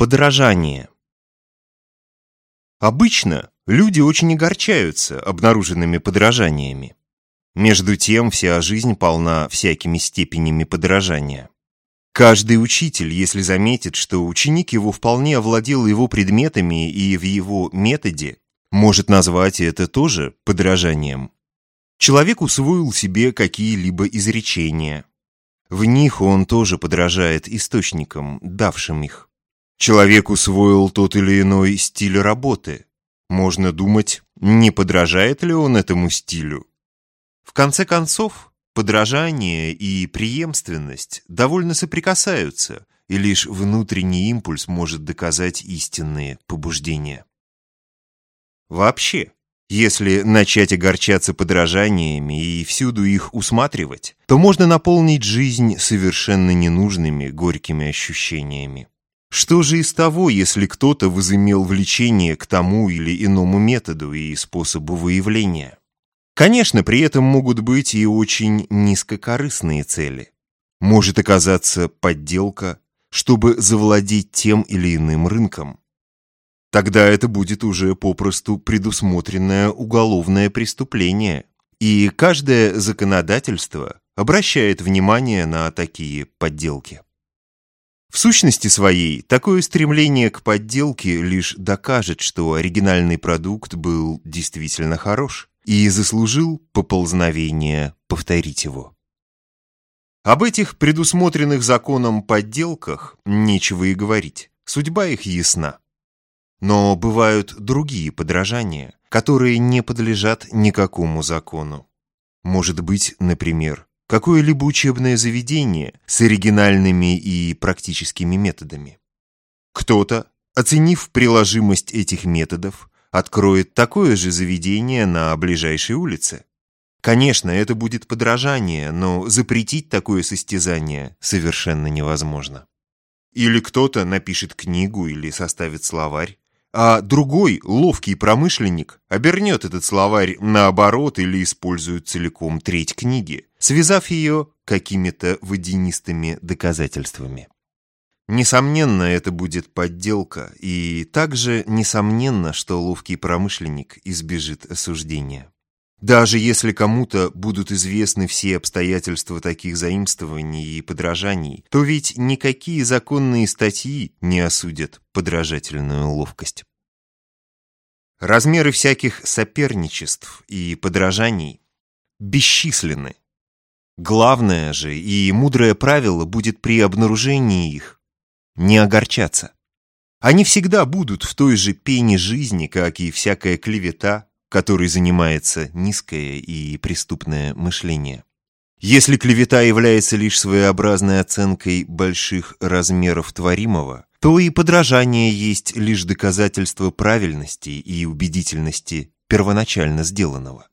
Подражание. Обычно люди очень огорчаются обнаруженными подражаниями. Между тем, вся жизнь полна всякими степенями подражания. Каждый учитель, если заметит, что ученик его вполне овладел его предметами и в его методе, может назвать это тоже подражанием. Человек усвоил себе какие-либо изречения. В них он тоже подражает источникам, давшим их. Человек усвоил тот или иной стиль работы. Можно думать, не подражает ли он этому стилю. В конце концов, подражание и преемственность довольно соприкасаются, и лишь внутренний импульс может доказать истинные побуждения. Вообще, если начать огорчаться подражаниями и всюду их усматривать, то можно наполнить жизнь совершенно ненужными горькими ощущениями. Что же из того, если кто-то возымел влечение к тому или иному методу и способу выявления? Конечно, при этом могут быть и очень низкокорыстные цели. Может оказаться подделка, чтобы завладеть тем или иным рынком. Тогда это будет уже попросту предусмотренное уголовное преступление, и каждое законодательство обращает внимание на такие подделки. В сущности своей, такое стремление к подделке лишь докажет, что оригинальный продукт был действительно хорош и заслужил поползновение повторить его. Об этих предусмотренных законом подделках нечего и говорить, судьба их ясна. Но бывают другие подражания, которые не подлежат никакому закону. Может быть, например, какое-либо учебное заведение с оригинальными и практическими методами. Кто-то, оценив приложимость этих методов, откроет такое же заведение на ближайшей улице. Конечно, это будет подражание, но запретить такое состязание совершенно невозможно. Или кто-то напишет книгу или составит словарь, а другой, ловкий промышленник, обернет этот словарь наоборот или использует целиком треть книги, связав ее какими-то водянистыми доказательствами. Несомненно, это будет подделка, и также несомненно, что ловкий промышленник избежит осуждения. Даже если кому-то будут известны все обстоятельства таких заимствований и подражаний, то ведь никакие законные статьи не осудят подражательную ловкость. Размеры всяких соперничеств и подражаний бесчисленны. Главное же и мудрое правило будет при обнаружении их не огорчаться. Они всегда будут в той же пене жизни, как и всякая клевета, которой занимается низкое и преступное мышление. Если клевета является лишь своеобразной оценкой больших размеров творимого, то и подражание есть лишь доказательство правильности и убедительности первоначально сделанного.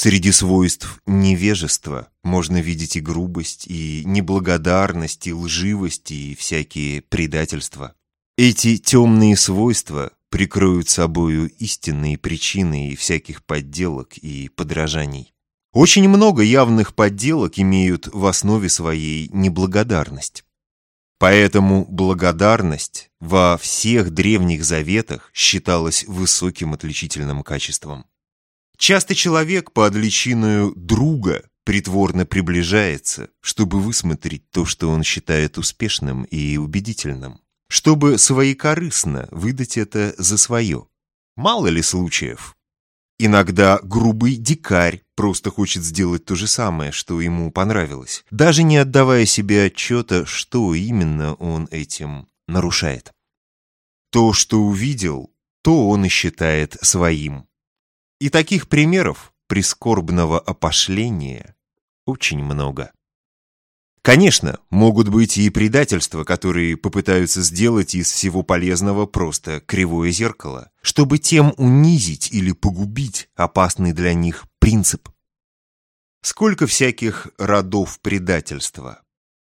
Среди свойств невежества можно видеть и грубость, и неблагодарность, и лживость, и всякие предательства. Эти темные свойства прикроют собою истинные причины и всяких подделок и подражаний. Очень много явных подделок имеют в основе своей неблагодарность. Поэтому благодарность во всех древних заветах считалась высоким отличительным качеством. Часто человек под личиною друга притворно приближается, чтобы высмотреть то, что он считает успешным и убедительным чтобы своекорыстно выдать это за свое. Мало ли случаев. Иногда грубый дикарь просто хочет сделать то же самое, что ему понравилось, даже не отдавая себе отчета, что именно он этим нарушает. То, что увидел, то он и считает своим. И таких примеров прискорбного опошления очень много. Конечно, могут быть и предательства, которые попытаются сделать из всего полезного просто кривое зеркало, чтобы тем унизить или погубить опасный для них принцип. Сколько всяких родов предательства.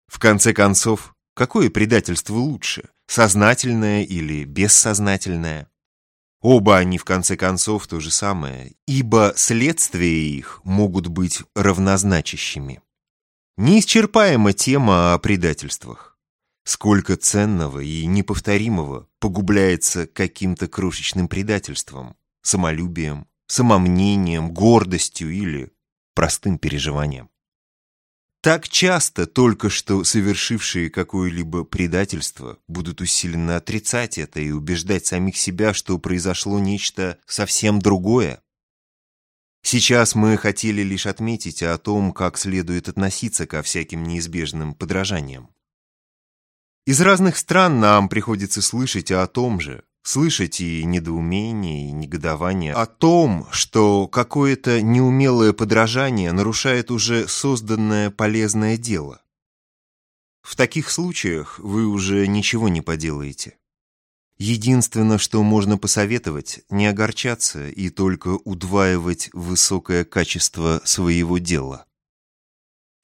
В конце концов, какое предательство лучше, сознательное или бессознательное? Оба они, в конце концов, то же самое, ибо следствия их могут быть равнозначащими. Неисчерпаема тема о предательствах. Сколько ценного и неповторимого погубляется каким-то крошечным предательством, самолюбием, самомнением, гордостью или простым переживанием. Так часто только что совершившие какое-либо предательство будут усиленно отрицать это и убеждать самих себя, что произошло нечто совсем другое. Сейчас мы хотели лишь отметить о том, как следует относиться ко всяким неизбежным подражаниям. Из разных стран нам приходится слышать о том же, слышать и недоумение, и негодование о том, что какое-то неумелое подражание нарушает уже созданное полезное дело. В таких случаях вы уже ничего не поделаете. Единственное, что можно посоветовать, не огорчаться и только удваивать высокое качество своего дела.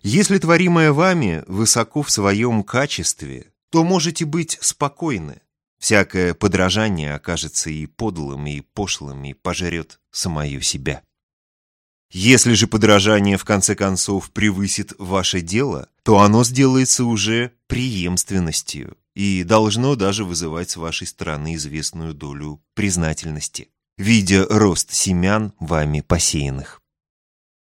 Если творимое вами высоко в своем качестве, то можете быть спокойны. Всякое подражание окажется и подлым, и пошлым, и пожрет самое себя. Если же подражание в конце концов превысит ваше дело, то оно сделается уже преемственностью и должно даже вызывать с вашей стороны известную долю признательности, видя рост семян вами посеянных.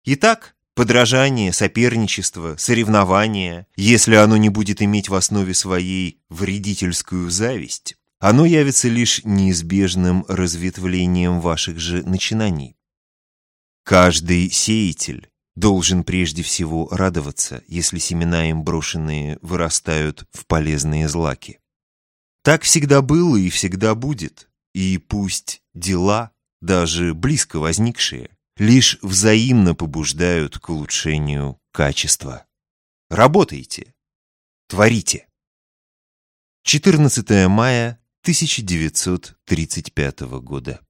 Итак, Подражание, соперничество, соревнование, если оно не будет иметь в основе своей вредительскую зависть, оно явится лишь неизбежным разветвлением ваших же начинаний. Каждый сеятель должен прежде всего радоваться, если семена им брошенные вырастают в полезные злаки. Так всегда было и всегда будет, и пусть дела, даже близко возникшие, лишь взаимно побуждают к улучшению качества. Работайте, творите. 14 мая 1935 года.